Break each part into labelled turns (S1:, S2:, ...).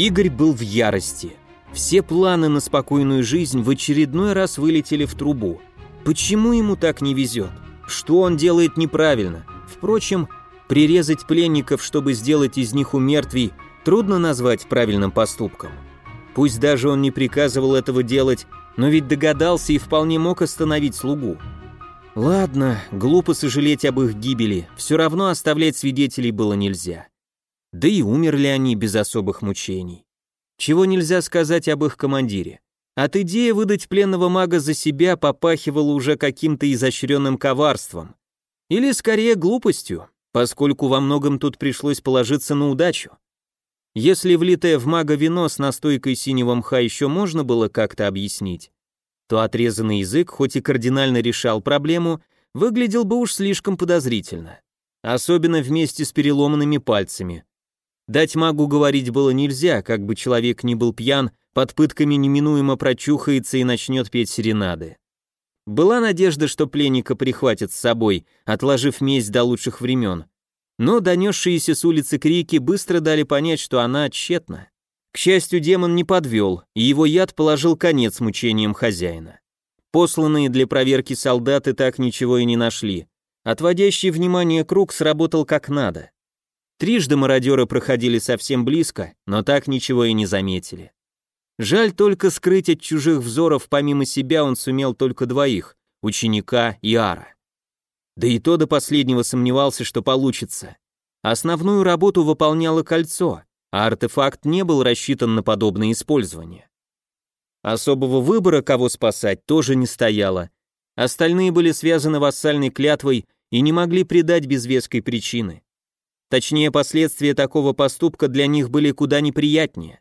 S1: Игорь был в ярости. Все планы на спокойную жизнь в очередной раз вылетели в трубу. Почему ему так не везет? Что он делает неправильно? Впрочем, прирезать пленников, чтобы сделать из них умертвий, трудно назвать правильным поступком. Пусть даже он не приказывал этого делать, но ведь догадался и вполне мог остановить слугу. Ладно, глупо сожалеть об их гибели, все равно оставлять свидетелей было нельзя. Да и умерли они без особых мучений. Чего нельзя сказать об их командире. От идеи выдать пленного мага за себя попахивало уже каким-то изощренным коварством. Или скорее глупостью, поскольку во многом тут пришлось положиться на удачу. Если влитое в мага вино с настойкой синего мха еще можно было как-то объяснить, то отрезанный язык, хоть и кардинально решал проблему, выглядел бы уж слишком подозрительно. Особенно вместе с переломанными пальцами. Дать магу говорить было нельзя, как бы человек ни был пьян, под пытками неминуемо прочухается и начнет петь серенады. Была надежда, что пленника прихватят с собой, отложив месть до лучших времен, но донесшиеся с улицы крики быстро дали понять, что она тщетна. К счастью, демон не подвел, и его яд положил конец мучениям хозяина. Посланные для проверки солдаты так ничего и не нашли. Отводящий внимание круг сработал как надо. Трижды мародеры проходили совсем близко, но так ничего и не заметили. Жаль только скрыть от чужих взоров помимо себя он сумел только двоих, ученика и Ара. Да и то до последнего сомневался, что получится. Основную работу выполняло кольцо, а артефакт не был рассчитан на подобное использование. Особого выбора, кого спасать, тоже не стояло. Остальные были связаны вассальной клятвой и не могли предать без веской причины. Точнее, последствия такого поступка для них были куда неприятнее.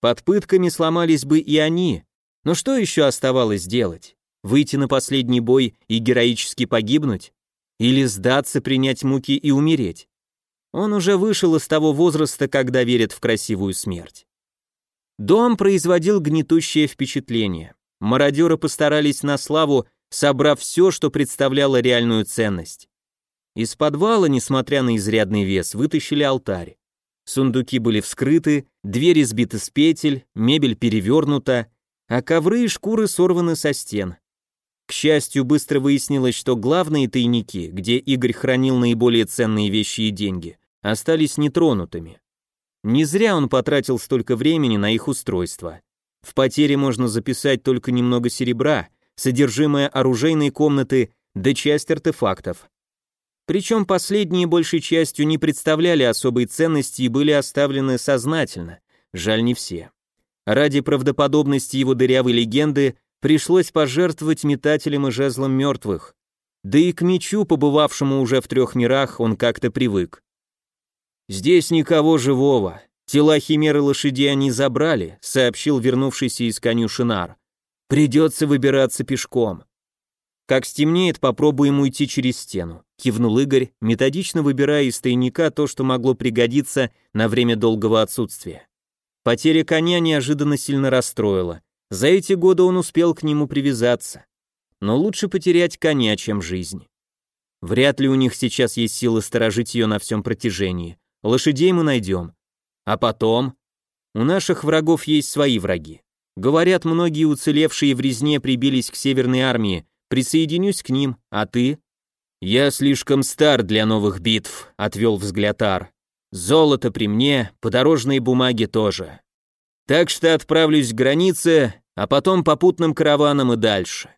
S1: Под пытками сломались бы и они, но что еще оставалось делать? Выйти на последний бой и героически погибнуть? Или сдаться, принять муки и умереть. Он уже вышел из того возраста, когда верит в красивую смерть. Дом производил гнетущее впечатление. Мародеры постарались на славу, собрав все, что представляло реальную ценность. Из подвала, несмотря на изрядный вес, вытащили алтарь. Сундуки были вскрыты, двери сбиты с петель, мебель перевернута, а ковры и шкуры сорваны со стен. К счастью, быстро выяснилось, что главные тайники, где Игорь хранил наиболее ценные вещи и деньги, остались нетронутыми. Не зря он потратил столько времени на их устройство. В потере можно записать только немного серебра, содержимое оружейной комнаты да часть артефактов. Причем последние большей частью не представляли особой ценности и были оставлены сознательно, жаль не все. Ради правдоподобности его дырявой легенды пришлось пожертвовать метателем и жезлом мертвых. Да и к мечу, побывавшему уже в трех мирах, он как-то привык. «Здесь никого живого. Тела химеры лошади они забрали», сообщил вернувшийся из конюшинар. «Придется выбираться пешком». «Как стемнеет, попробуем уйти через стену», кивнул Игорь, методично выбирая из тайника то, что могло пригодиться на время долгого отсутствия. Потеря коня неожиданно сильно расстроила. За эти годы он успел к нему привязаться. Но лучше потерять коня, чем жизнь. Вряд ли у них сейчас есть силы сторожить ее на всем протяжении. Лошадей мы найдем. А потом? У наших врагов есть свои враги. Говорят, многие уцелевшие в резне прибились к северной армии. Присоединюсь к ним, а ты? Я слишком стар для новых битв, отвел взгляд Ар. Золото при мне, подорожные бумаги тоже. Так что отправлюсь к границе, а потом попутным караваном и дальше.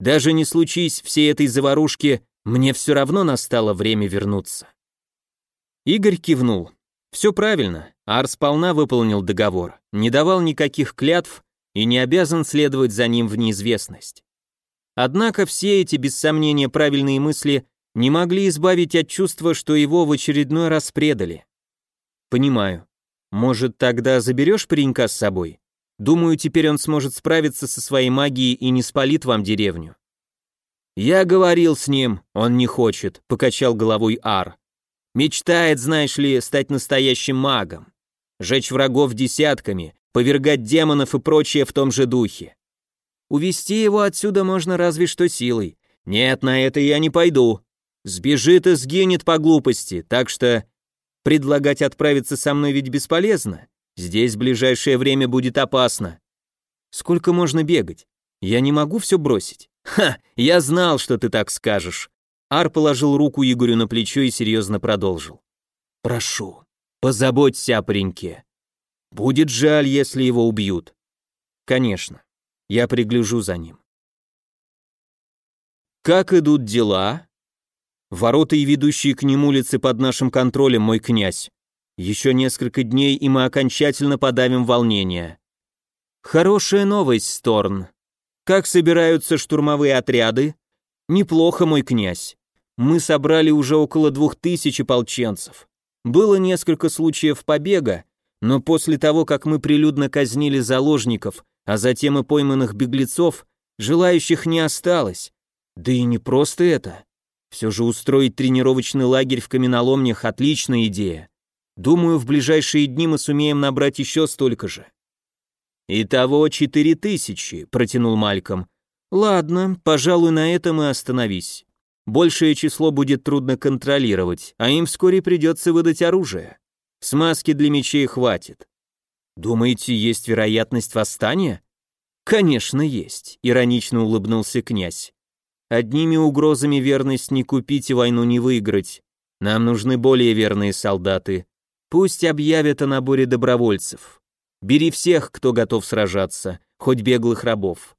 S1: Даже не случись всей этой заварушки, мне все равно настало время вернуться. Игорь кивнул. Все правильно, Ар сполна выполнил договор, не давал никаких клятв и не обязан следовать за ним в неизвестность. Однако все эти, без сомнения, правильные мысли не могли избавить от чувства, что его в очередной раз предали. Понимаю. Может, тогда заберешь паренька с собой? Думаю, теперь он сможет справиться со своей магией и не спалит вам деревню. Я говорил с ним, он не хочет, покачал головой Ар. Мечтает, знаешь ли, стать настоящим магом. Жечь врагов десятками, повергать демонов и прочее в том же духе. Увести его отсюда можно разве что силой. Нет, на это я не пойду. Сбежит и сгинет по глупости, так что предлагать отправиться со мной ведь бесполезно. Здесь в ближайшее время будет опасно. Сколько можно бегать? Я не могу все бросить. Ха, я знал, что ты так скажешь. Ар положил руку Игорю на плечо и серьезно продолжил. Прошу, позаботься о пареньке. Будет жаль, если его убьют. Конечно, я пригляжу за ним. Как идут дела? Ворота и ведущие к ним улицы под нашим контролем, мой князь. Еще несколько дней, и мы окончательно подавим волнение. Хорошая новость, Сторн. Как собираются штурмовые отряды? Неплохо, мой князь. Мы собрали уже около двух тысяч ополченцев. Было несколько случаев побега, но после того, как мы прилюдно казнили заложников, а затем и пойманных беглецов, желающих не осталось. Да и не просто это. Все же устроить тренировочный лагерь в каменоломнях – отличная идея. Думаю, в ближайшие дни мы сумеем набрать еще столько же. «Итого четыре тысячи», — протянул Мальком. «Ладно, пожалуй, на этом и остановись. Большее число будет трудно контролировать, а им вскоре придется выдать оружие. Смазки для мечей хватит. Думаете, есть вероятность восстания? Конечно, есть, иронично улыбнулся князь. Одними угрозами верность не купить и войну не выиграть. Нам нужны более верные солдаты. Пусть объявят о наборе добровольцев. Бери всех, кто готов сражаться, хоть беглых рабов.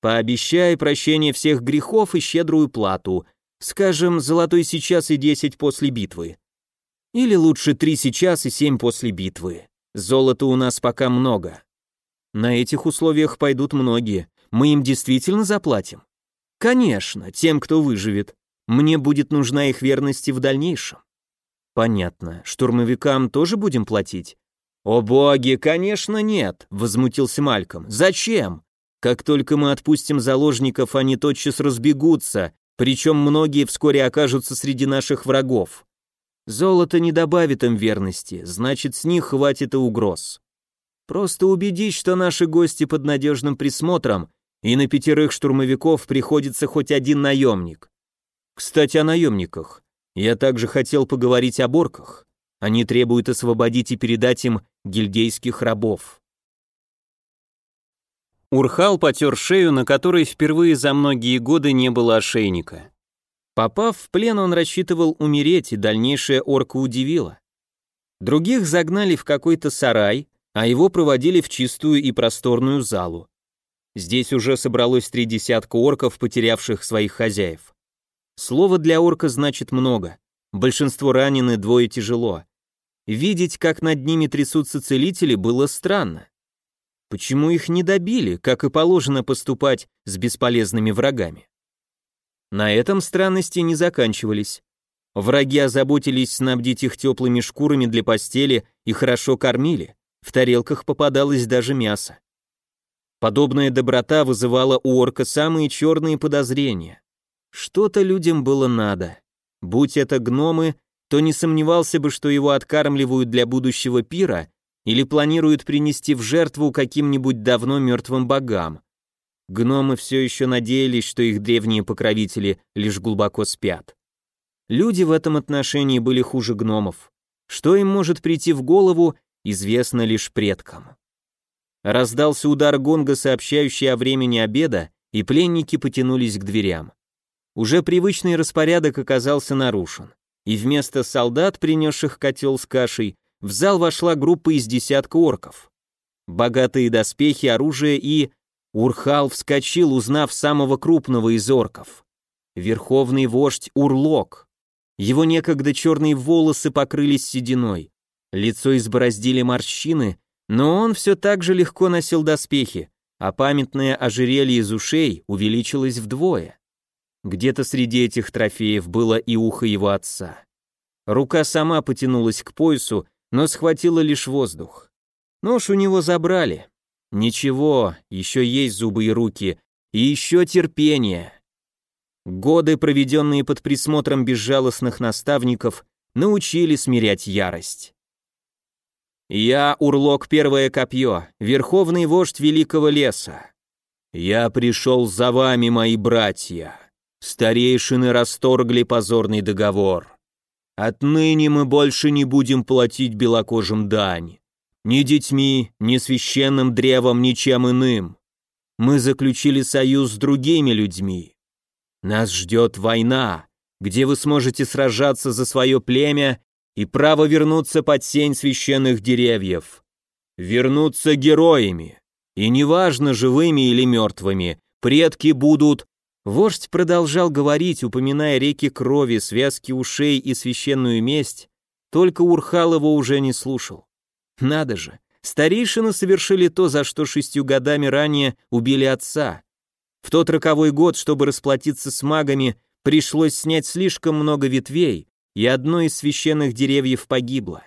S1: Пообещай прощение всех грехов и щедрую плату, скажем, золотой сейчас и десять после битвы. Или лучше три сейчас и семь после битвы. Золота у нас пока много. На этих условиях пойдут многие. Мы им действительно заплатим? Конечно, тем, кто выживет. Мне будет нужна их верность и в дальнейшем. Понятно. Штурмовикам тоже будем платить? О боги, конечно, нет, возмутился Мальком. Зачем? Как только мы отпустим заложников, они тотчас разбегутся, причем многие вскоре окажутся среди наших врагов. Золото не добавит им верности, значит, с них хватит и угроз. Просто убедись, что наши гости под надежным присмотром, и на пятерых штурмовиков приходится хоть один наемник. Кстати, о наемниках. Я также хотел поговорить о борках. Они требуют освободить и передать им гильдейских рабов. Урхал потер шею, на которой впервые за многие годы не было ошейника. Попав в плен, он рассчитывал умереть, и дальнейшая орка удивила. Других загнали в какой-то сарай, а его проводили в чистую и просторную залу. Здесь уже собралось три десятка орков, потерявших своих хозяев. Слово для орка значит много. Большинство ранены, двое тяжело. Видеть, как над ними трясутся целители, было странно. Почему их не добили, как и положено поступать с бесполезными врагами? На этом странности не заканчивались. Враги озаботились снабдить их теплыми шкурами для постели и хорошо кормили. В тарелках попадалось даже мясо. Подобная доброта вызывала у орка самые черные подозрения. Что-то людям было надо. Будь это гномы, то не сомневался бы, что его откармливают для будущего пира или планируют принести в жертву каким-нибудь давно мертвым богам. Гномы все еще надеялись, что их древние покровители лишь глубоко спят. Люди в этом отношении были хуже гномов. Что им может прийти в голову, известно лишь предкам. Раздался удар гонга, сообщающий о времени обеда, и пленники потянулись к дверям. Уже привычный распорядок оказался нарушен, и вместо солдат, принесших котел с кашей, в зал вошла группа из десятка орков. Богатые доспехи, оружие и Урхал вскочил, узнав самого крупного из орков. Верховный вождь Урлок. Его некогда черные волосы покрылись сединой. Лицо избороздили морщины, но он все так же легко носил доспехи, а памятное ожерелье из ушей увеличилось вдвое. Где-то среди этих трофеев было и ухо его отца. Рука сама потянулась к поясу, но схватила лишь воздух. Нож у него забрали, Ничего, еще есть зубы и руки, и еще терпение. Годы, проведенные под присмотром безжалостных наставников, научили смирять ярость. Я урлок первое копье, верховный вождь великого леса. Я пришел за вами, мои братья. Старейшины расторгли позорный договор. Отныне мы больше не будем платить белокожим дань. Ни детьми, ни священным древом, ничем иным. Мы заключили союз с другими людьми. Нас ждет война, где вы сможете сражаться за свое племя и право вернуться под сень священных деревьев. Вернуться героями. И неважно, живыми или мертвыми, предки будут... Вождь продолжал говорить, упоминая реки крови, связки ушей и священную месть, только Урхал его уже не слушал. Надо же, старейшины совершили то, за что шестью годами ранее убили отца. В тот роковой год, чтобы расплатиться с магами, пришлось снять слишком много ветвей, и одно из священных деревьев погибло.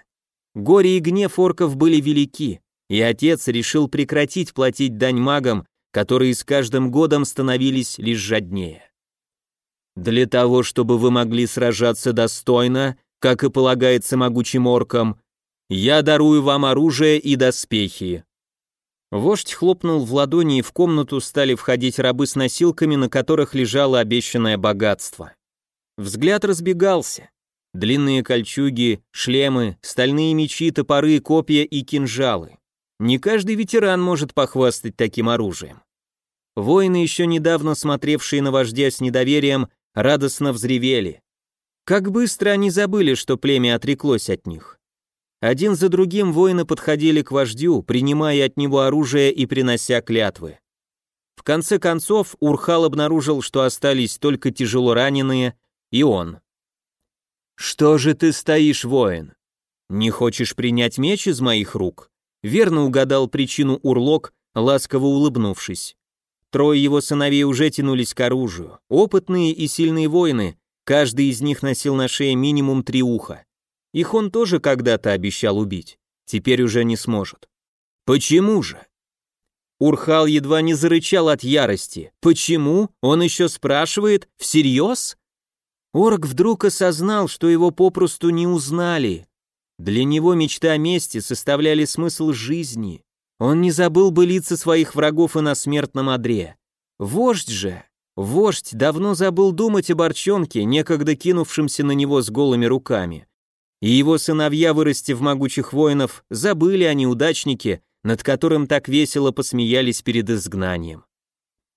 S1: Горе и гнев орков были велики, и отец решил прекратить платить дань магам, которые с каждым годом становились лишь жаднее. Для того, чтобы вы могли сражаться достойно, как и полагается могучим оркам, я дарую вам оружие и доспехи». Вождь хлопнул в ладони, и в комнату стали входить рабы с носилками, на которых лежало обещанное богатство. Взгляд разбегался. Длинные кольчуги, шлемы, стальные мечи, топоры, копья и кинжалы. Не каждый ветеран может похвастать таким оружием. Воины, еще недавно смотревшие на вождя с недоверием, радостно взревели. Как быстро они забыли, что племя отреклось от них. Один за другим воины подходили к вождю, принимая от него оружие и принося клятвы. В конце концов, Урхал обнаружил, что остались только тяжело раненые, и он. «Что же ты стоишь, воин? Не хочешь принять меч из моих рук?» Верно угадал причину Урлок, ласково улыбнувшись. Трое его сыновей уже тянулись к оружию. Опытные и сильные воины, каждый из них носил на шее минимум три уха. Их он тоже когда-то обещал убить. Теперь уже не сможет. Почему же? Урхал едва не зарычал от ярости. Почему? Он еще спрашивает, всерьез? Орк вдруг осознал, что его попросту не узнали. Для него мечта о мести составляли смысл жизни. Он не забыл бы лица своих врагов и на смертном одре. Вождь же, вождь давно забыл думать об Арчонке, некогда кинувшемся на него с голыми руками. И его сыновья, вырастив могучих воинов, забыли о неудачнике, над которым так весело посмеялись перед изгнанием.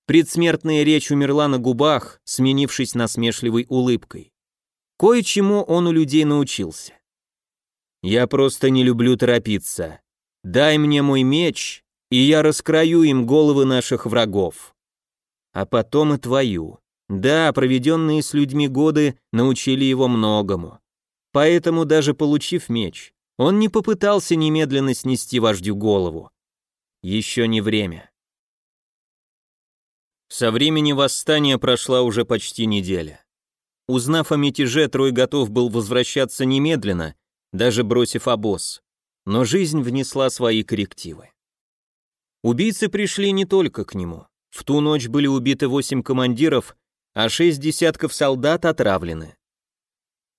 S1: Предсмертная речь умерла на губах, сменившись насмешливой улыбкой. Кое-чему он у людей научился. «Я просто не люблю торопиться. Дай мне мой меч, и я раскрою им головы наших врагов. А потом и твою. Да, проведенные с людьми годы научили его многому. Поэтому, даже получив меч, он не попытался немедленно снести вождю голову. Еще не время. Со времени восстания прошла уже почти неделя. Узнав о мятеже, Трой готов был возвращаться немедленно, даже бросив обоз. Но жизнь внесла свои коррективы. Убийцы пришли не только к нему. В ту ночь были убиты восемь командиров, а шесть десятков солдат отравлены.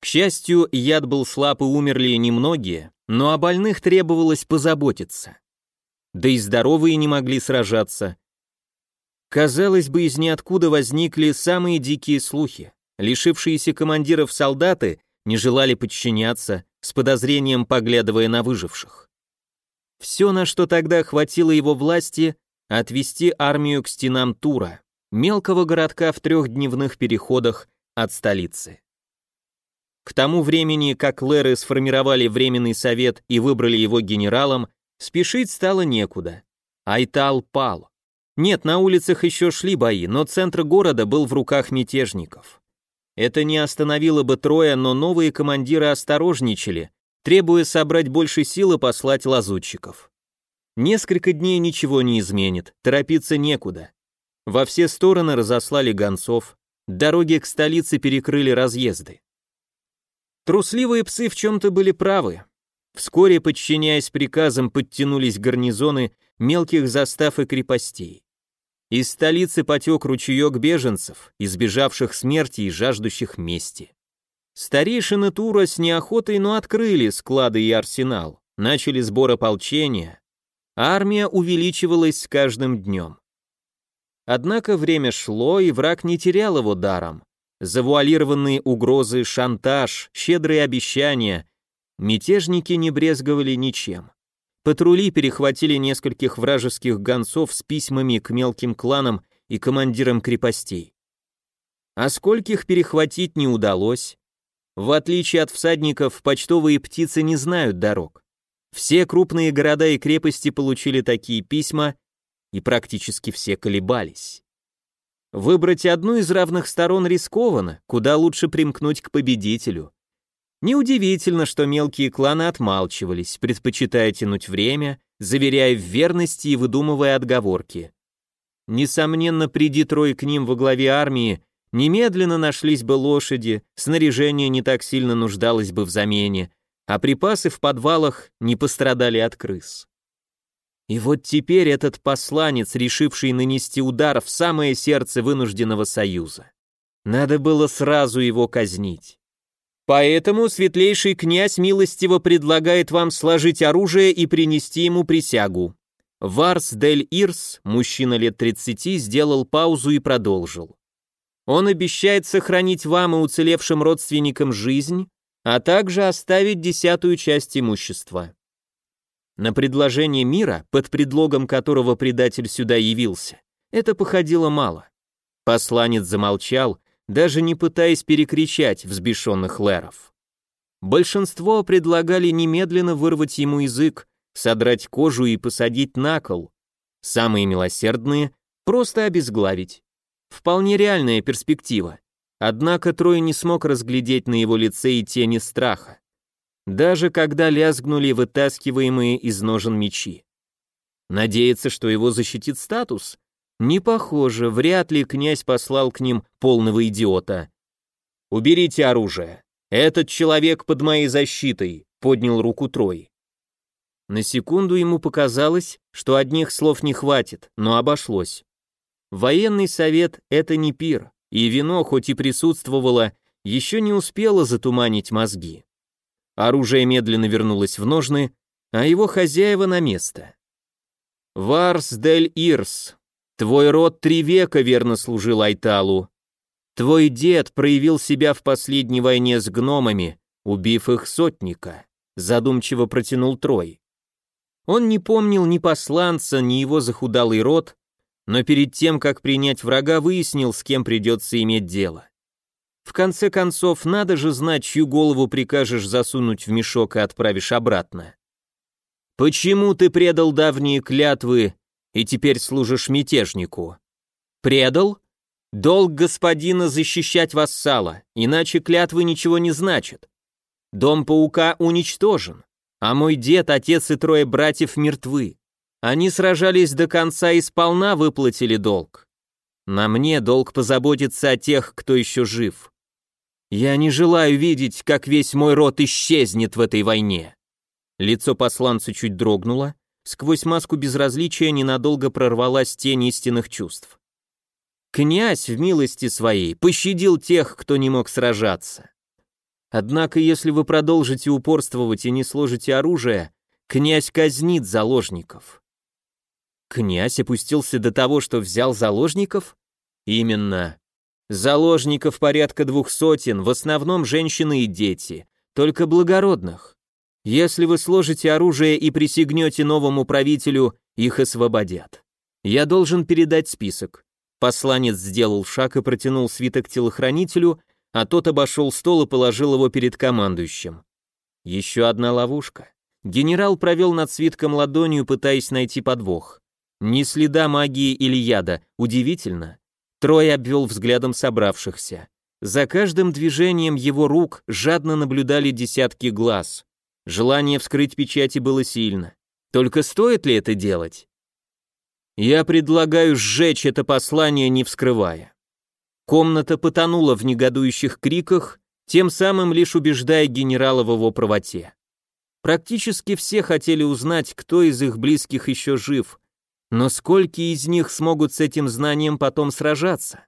S1: К счастью, яд был слаб и умерли немногие, но о больных требовалось позаботиться. Да и здоровые не могли сражаться. Казалось бы, из ниоткуда возникли самые дикие слухи. Лишившиеся командиров солдаты не желали подчиняться, с подозрением поглядывая на выживших. Все, на что тогда хватило его власти, отвести армию к стенам Тура, мелкого городка в трехдневных переходах от столицы. К тому времени, как Леры сформировали Временный совет и выбрали его генералом, спешить стало некуда. Айтал пал. Нет, на улицах еще шли бои, но центр города был в руках мятежников. Это не остановило бы Троя, но новые командиры осторожничали, требуя собрать больше сил и послать лазутчиков. Несколько дней ничего не изменит, торопиться некуда. Во все стороны разослали гонцов, дороги к столице перекрыли разъезды. Трусливые псы в чем-то были правы. Вскоре, подчиняясь приказам, подтянулись гарнизоны мелких застав и крепостей. Из столицы потек ручеек беженцев, избежавших смерти и жаждущих мести. Старейшины Тура с неохотой, но открыли склады и арсенал, начали сбор ополчения. Армия увеличивалась с каждым днем. Однако время шло, и враг не терял его даром завуалированные угрозы, шантаж, щедрые обещания. Мятежники не брезговали ничем. патрули перехватили нескольких вражеских гонцов с письмами к мелким кланам и командирам крепостей. А скольких перехватить не удалось. В отличие от всадников, почтовые птицы не знают дорог. Все крупные города и крепости получили такие письма, и практически все колебались. Выбрать одну из равных сторон рискованно, куда лучше примкнуть к победителю. Неудивительно, что мелкие кланы отмалчивались, предпочитая тянуть время, заверяя в верности и выдумывая отговорки. Несомненно, приди трое к ним во главе армии, немедленно нашлись бы лошади, снаряжение не так сильно нуждалось бы в замене, а припасы в подвалах не пострадали от крыс. И вот теперь этот посланец, решивший нанести удар в самое сердце вынужденного союза. Надо было сразу его казнить. Поэтому светлейший князь милостиво предлагает вам сложить оружие и принести ему присягу. Варс дель Ирс, мужчина лет 30, сделал паузу и продолжил. Он обещает сохранить вам и уцелевшим родственникам жизнь, а также оставить десятую часть имущества. На предложение мира, под предлогом которого предатель сюда явился, это походило мало. Посланец замолчал, даже не пытаясь перекричать взбешенных лэров. Большинство предлагали немедленно вырвать ему язык, содрать кожу и посадить на кол. Самые милосердные — просто обезглавить. Вполне реальная перспектива. Однако Трой не смог разглядеть на его лице и тени страха даже когда лязгнули вытаскиваемые из ножен мечи. Надеяться, что его защитит статус? Не похоже, вряд ли князь послал к ним полного идиота. «Уберите оружие. Этот человек под моей защитой», — поднял руку Трой. На секунду ему показалось, что одних слов не хватит, но обошлось. Военный совет — это не пир, и вино, хоть и присутствовало, еще не успело затуманить мозги. Оружие медленно вернулось в ножны, а его хозяева на место. «Варс дель Ирс, твой род три века верно служил Айталу. Твой дед проявил себя в последней войне с гномами, убив их сотника», задумчиво протянул Трой. Он не помнил ни посланца, ни его захудалый род, но перед тем, как принять врага, выяснил, с кем придется иметь дело. В конце концов, надо же знать, чью голову прикажешь засунуть в мешок и отправишь обратно. Почему ты предал давние клятвы и теперь служишь мятежнику? Предал? Долг господина защищать вассала, иначе клятвы ничего не значат. Дом паука уничтожен, а мой дед, отец и трое братьев мертвы. Они сражались до конца и сполна выплатили долг. На мне долг позаботиться о тех, кто еще жив. Я не желаю видеть, как весь мой род исчезнет в этой войне. Лицо посланца чуть дрогнуло, сквозь маску безразличия ненадолго прорвалась тень истинных чувств. Князь в милости своей пощадил тех, кто не мог сражаться. Однако, если вы продолжите упорствовать и не сложите оружие, князь казнит заложников. Князь опустился до того, что взял заложников? Именно. Заложников порядка двух сотен, в основном женщины и дети, только благородных. Если вы сложите оружие и присягнете новому правителю, их освободят. Я должен передать список. Посланец сделал шаг и протянул свиток телохранителю, а тот обошел стол и положил его перед командующим. Еще одна ловушка. Генерал провел над свитком ладонью, пытаясь найти подвох. Ни следа магии или яда, удивительно. Трой обвел взглядом собравшихся. За каждым движением его рук жадно наблюдали десятки глаз. Желание вскрыть печати было сильно. Только стоит ли это делать? Я предлагаю сжечь это послание, не вскрывая. Комната потонула в негодующих криках, тем самым лишь убеждая генерала в его правоте. Практически все хотели узнать, кто из их близких еще жив, но сколько из них смогут с этим знанием потом сражаться?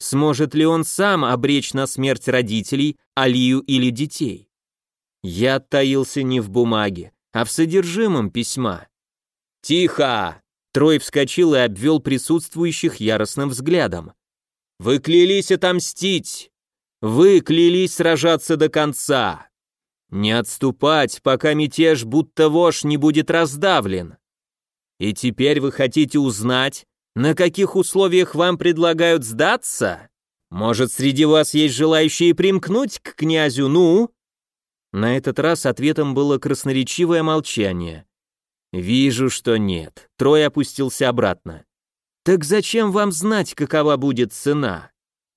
S1: Сможет ли он сам обречь на смерть родителей, Алию или детей? Я таился не в бумаге, а в содержимом письма. «Тихо!» Трой вскочил и обвел присутствующих яростным взглядом. «Вы клялись отомстить! Вы клялись сражаться до конца! Не отступать, пока мятеж, будто вож, не будет раздавлен. И теперь вы хотите узнать, на каких условиях вам предлагают сдаться? Может, среди вас есть желающие примкнуть к князю, ну?» На этот раз ответом было красноречивое молчание. «Вижу, что нет». Трой опустился обратно. «Так зачем вам знать, какова будет цена?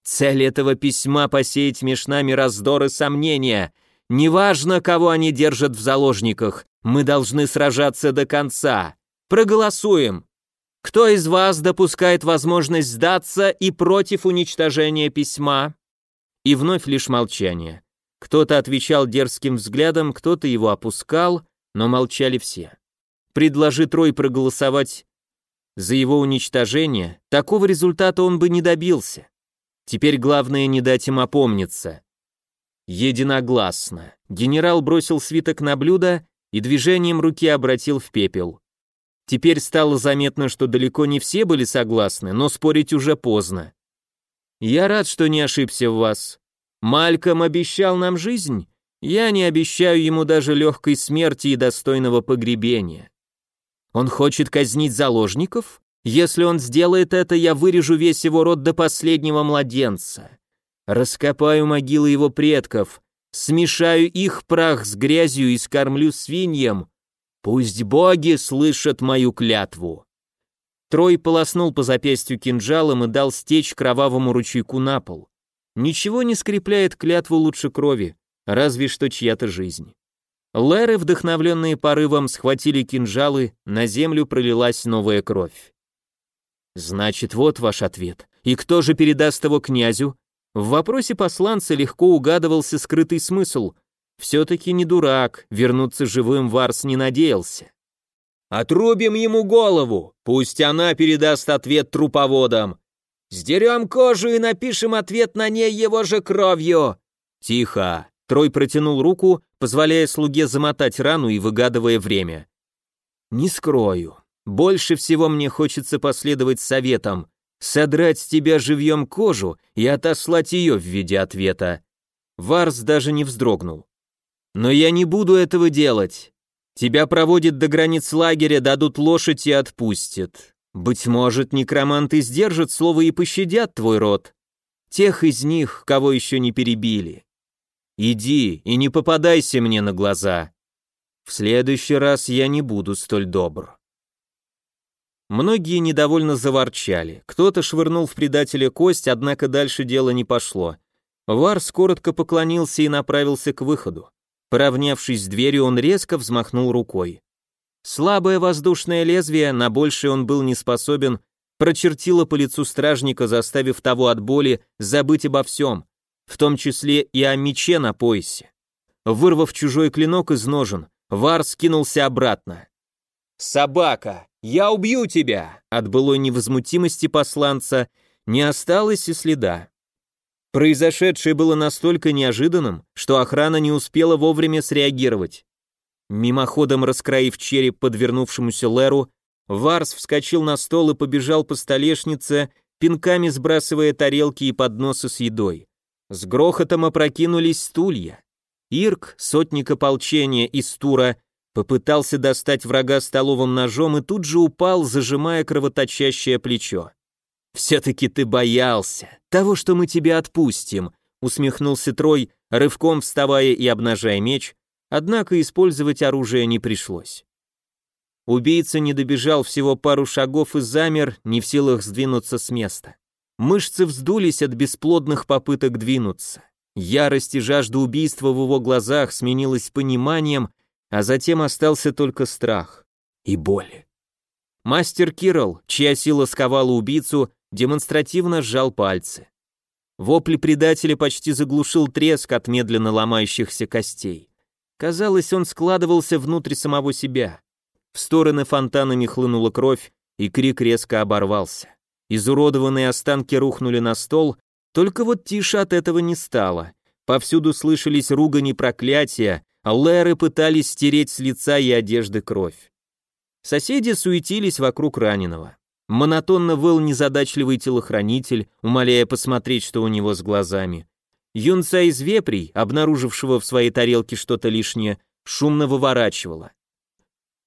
S1: Цель этого письма — посеять меж нами раздоры сомнения. Неважно, кого они держат в заложниках, мы должны сражаться до конца. Проголосуем. Кто из вас допускает возможность сдаться и против уничтожения письма?» И вновь лишь молчание. Кто-то отвечал дерзким взглядом, кто-то его опускал, но молчали все. Предложи Трой проголосовать за его уничтожение, такого результата он бы не добился. Теперь главное не дать им опомниться. Единогласно. Генерал бросил свиток на блюдо и движением руки обратил в пепел. Теперь стало заметно, что далеко не все были согласны, но спорить уже поздно. «Я рад, что не ошибся в вас. Мальком обещал нам жизнь, я не обещаю ему даже легкой смерти и достойного погребения. Он хочет казнить заложников? Если он сделает это, я вырежу весь его род до последнего младенца. Раскопаю могилы его предков, смешаю их прах с грязью и скормлю свиньям. Пусть боги слышат мою клятву. Трой полоснул по запястью кинжалом и дал стечь кровавому ручейку на пол. Ничего не скрепляет клятву лучше крови, разве что чья-то жизнь. Леры, вдохновленные порывом, схватили кинжалы, на землю пролилась новая кровь. Значит, вот ваш ответ. И кто же передаст его князю? В вопросе посланца легко угадывался скрытый смысл. Все-таки не дурак, вернуться живым Варс не надеялся. «Отрубим ему голову, пусть она передаст ответ труповодам. Сдерем кожу и напишем ответ на ней его же кровью!» «Тихо!» Трой протянул руку, позволяя слуге замотать рану и выгадывая время. «Не скрою. Больше всего мне хочется последовать советам, содрать с тебя живьем кожу и отослать ее в виде ответа». Варс даже не вздрогнул. «Но я не буду этого делать. Тебя проводят до границ лагеря, дадут лошадь и отпустят. Быть может, некроманты сдержат слово и пощадят твой род. Тех из них, кого еще не перебили. Иди и не попадайся мне на глаза. В следующий раз я не буду столь добр. Многие недовольно заворчали. Кто-то швырнул в предателя кость, однако дальше дело не пошло. Варс коротко поклонился и направился к выходу. Поравнявшись с дверью, он резко взмахнул рукой. Слабое воздушное лезвие, на большее он был не способен, прочертило по лицу стражника, заставив того от боли забыть обо всем, в том числе и о мече на поясе. Вырвав чужой клинок из ножен, Вар скинулся обратно. «Собака, я убью тебя!» От былой невозмутимости посланца не осталось и следа. Произошедшее было настолько неожиданным, что охрана не успела вовремя среагировать. Мимоходом раскроив череп подвернувшемуся Леру, Варс вскочил на стол и побежал по столешнице, пинками сбрасывая тарелки и подносы с едой. С грохотом опрокинулись стулья. Ирк, сотник ополчения из Тура, попытался достать врага столовым ножом и тут же упал, зажимая кровоточащее плечо. «Все-таки ты боялся того, что мы тебя отпустим», усмехнулся Трой, рывком вставая и обнажая меч, однако использовать оружие не пришлось. Убийца не добежал всего пару шагов и замер, не в силах сдвинуться с места. Мышцы вздулись от бесплодных попыток двинуться. Ярость и жажда убийства в его глазах сменилась пониманием, а затем остался только страх и боль. Мастер Кирилл, чья сила сковала убийцу, демонстративно сжал пальцы. Вопль предателя почти заглушил треск от медленно ломающихся костей. Казалось, он складывался внутрь самого себя. В стороны фонтанами хлынула кровь, и крик резко оборвался. Изуродованные останки рухнули на стол, только вот тише от этого не стало. Повсюду слышались ругани и проклятия, а лэры пытались стереть с лица и одежды кровь. Соседи суетились вокруг раненого. Монотонно выл незадачливый телохранитель, умоляя посмотреть, что у него с глазами. Юнца из вепрей, обнаружившего в своей тарелке что-то лишнее, шумно выворачивало.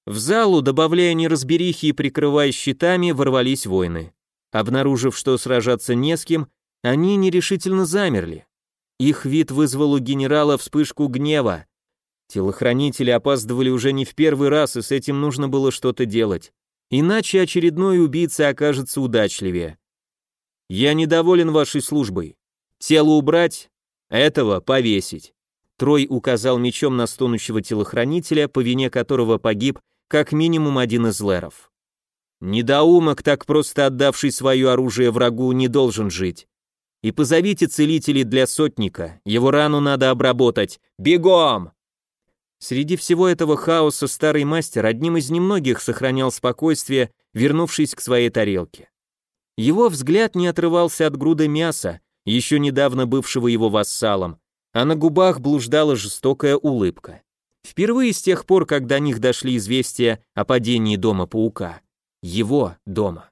S1: В залу, добавляя неразберихи и прикрывая щитами, ворвались воины. Обнаружив, что сражаться не с кем, они нерешительно замерли. Их вид вызвал у генерала вспышку гнева. Телохранители опаздывали уже не в первый раз, и с этим нужно было что-то делать. Иначе очередной убийца окажется удачливее. «Я недоволен вашей службой. Тело убрать, этого повесить». Трой указал мечом на стонущего телохранителя, по вине которого погиб как минимум один из леров. Недоумок, так просто отдавший свое оружие врагу, не должен жить. И позовите целителей для сотника, его рану надо обработать. Бегом! Среди всего этого хаоса старый мастер одним из немногих сохранял спокойствие, вернувшись к своей тарелке. Его взгляд не отрывался от груды мяса, еще недавно бывшего его вассалом, а на губах блуждала жестокая улыбка. Впервые с тех пор, как до них дошли известия о падении дома паука. Его дома.